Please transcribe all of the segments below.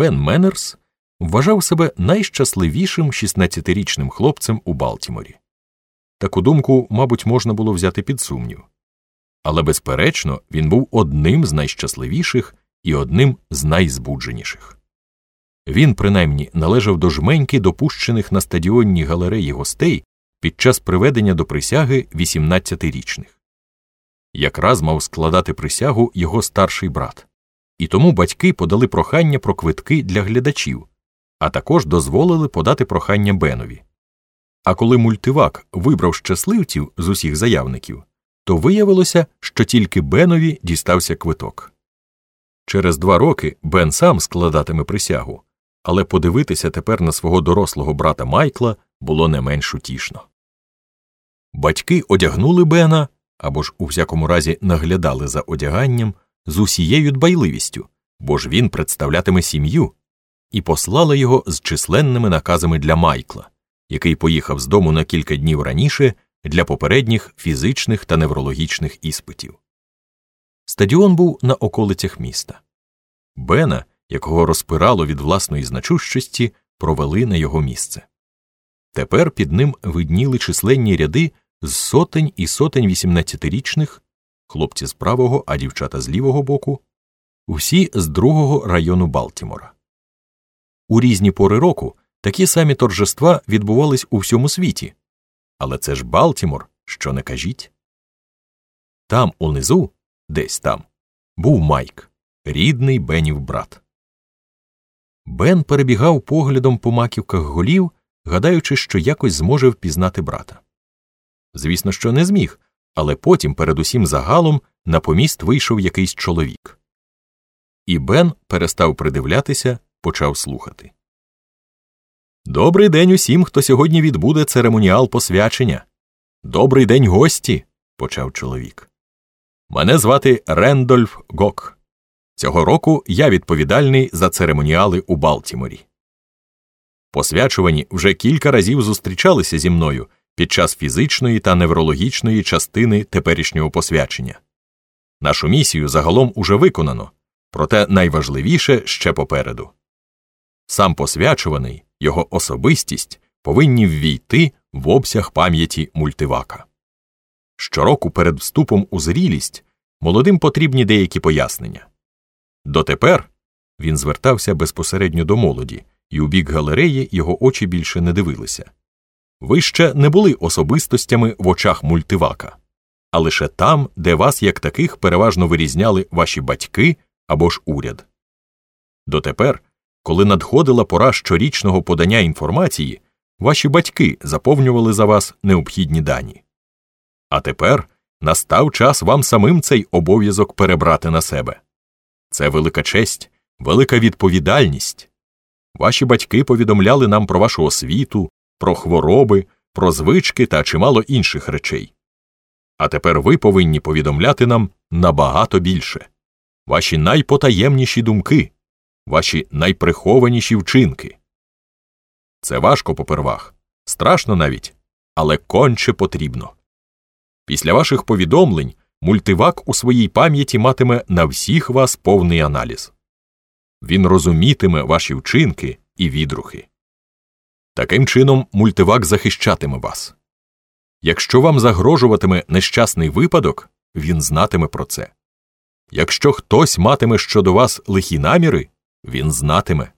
Бен Меннерс вважав себе найщасливішим 16-річним хлопцем у Балтіморі. Таку думку, мабуть, можна було взяти під сумнів. Але, безперечно, він був одним з найщасливіших і одним з найзбудженіших. Він, принаймні, належав до жменьки допущених на стадіонній галереї гостей під час приведення до присяги 18-річних. Якраз мав складати присягу його старший брат, і тому батьки подали прохання про квитки для глядачів, а також дозволили подати прохання Бенові. А коли мультивак вибрав щасливців з усіх заявників, то виявилося, що тільки Бенові дістався квиток. Через два роки Бен сам складатиме присягу, але подивитися тепер на свого дорослого брата Майкла було не менш утішно. Батьки одягнули Бена або ж у всякому разі наглядали за одяганням з усією дбайливістю, бо ж він представлятиме сім'ю, і послали його з численними наказами для Майкла, який поїхав з дому на кілька днів раніше для попередніх фізичних та неврологічних іспитів. Стадіон був на околицях міста. Бена, якого розпирало від власної значущості, провели на його місце. Тепер під ним видніли численні ряди з сотень і сотень 18-річних, хлопці з правого, а дівчата з лівого боку, усі з другого району Балтімора. У різні пори року такі самі торжества відбувались у всьому світі. Але це ж Балтімор, що не кажіть. Там унизу, десь там, був Майк, рідний Бенів брат. Бен перебігав поглядом по маківках голів, гадаючи, що якось зможе впізнати брата. Звісно, що не зміг, але потім, перед усім загалом, на поміст вийшов якийсь чоловік. І Бен перестав придивлятися, почав слухати. Добрий день усім, хто сьогодні відбуде церемоніал посвячення. Добрий день, гості, почав чоловік. Мене звати Рендольф Гок. Цього року я відповідальний за церемоніали у Балтіморі. Посвячувані вже кілька разів зустрічалися зі мною під час фізичної та неврологічної частини теперішнього посвячення. Нашу місію загалом уже виконано, проте найважливіше ще попереду. Сам посвячуваний, його особистість повинні ввійти в обсяг пам'яті мультивака. Щороку перед вступом у зрілість молодим потрібні деякі пояснення. Дотепер він звертався безпосередньо до молоді, і у бік галереї його очі більше не дивилися. Ви ще не були особистостями в очах мультивака, а лише там, де вас як таких переважно вирізняли ваші батьки або ж уряд. Дотепер, коли надходила пора щорічного подання інформації, ваші батьки заповнювали за вас необхідні дані. А тепер настав час вам самим цей обов'язок перебрати на себе. Це велика честь, велика відповідальність. Ваші батьки повідомляли нам про вашу освіту, про хвороби, про звички та чимало інших речей. А тепер ви повинні повідомляти нам набагато більше ваші найпотаємніші думки, ваші найприхованіші вчинки. Це важко попервах, страшно навіть, але конче потрібно. Після ваших повідомлень мультивак у своїй пам'яті матиме на всіх вас повний аналіз. Він розумітиме ваші вчинки і відрухи. Таким чином, мультивак захищатиме вас. Якщо вам загрожуватиме нещасний випадок, він знатиме про це. Якщо хтось матиме щодо вас лихі наміри, він знатиме.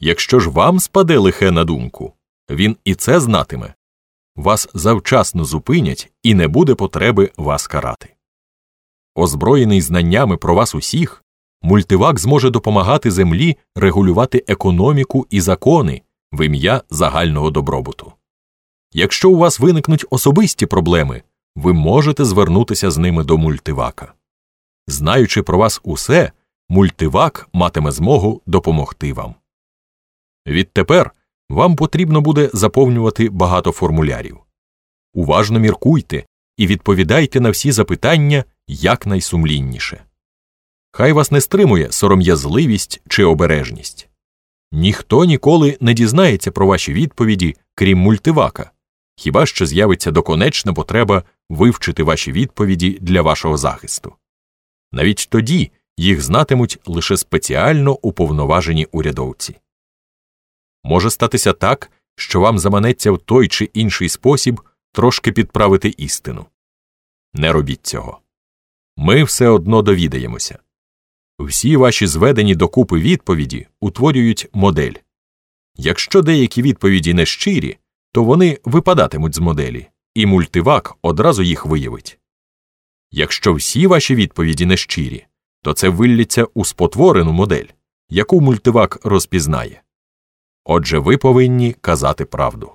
Якщо ж вам спаде лихе на думку, він і це знатиме. Вас завчасно зупинять і не буде потреби вас карати. Озброєний знаннями про вас усіх, мультивак зможе допомагати землі регулювати економіку і закони в ім'я загального добробуту. Якщо у вас виникнуть особисті проблеми, ви можете звернутися з ними до мультивака. Знаючи про вас усе, мультивак матиме змогу допомогти вам. Відтепер вам потрібно буде заповнювати багато формулярів. Уважно міркуйте і відповідайте на всі запитання якнайсумлінніше. Хай вас не стримує сором'язливість чи обережність. Ніхто ніколи не дізнається про ваші відповіді, крім мультивака, хіба що з'явиться доконечна потреба вивчити ваші відповіді для вашого захисту. Навіть тоді їх знатимуть лише спеціально уповноважені урядовці. Може статися так, що вам заманеться в той чи інший спосіб трошки підправити істину. Не робіть цього. Ми все одно довідаємося. Всі ваші зведені докупи відповіді утворюють модель. Якщо деякі відповіді не щирі, то вони випадатимуть з моделі, і мультивак одразу їх виявить. Якщо всі ваші відповіді не щирі, то це виллється у спотворену модель, яку мультивак розпізнає. Отже, ви повинні казати правду.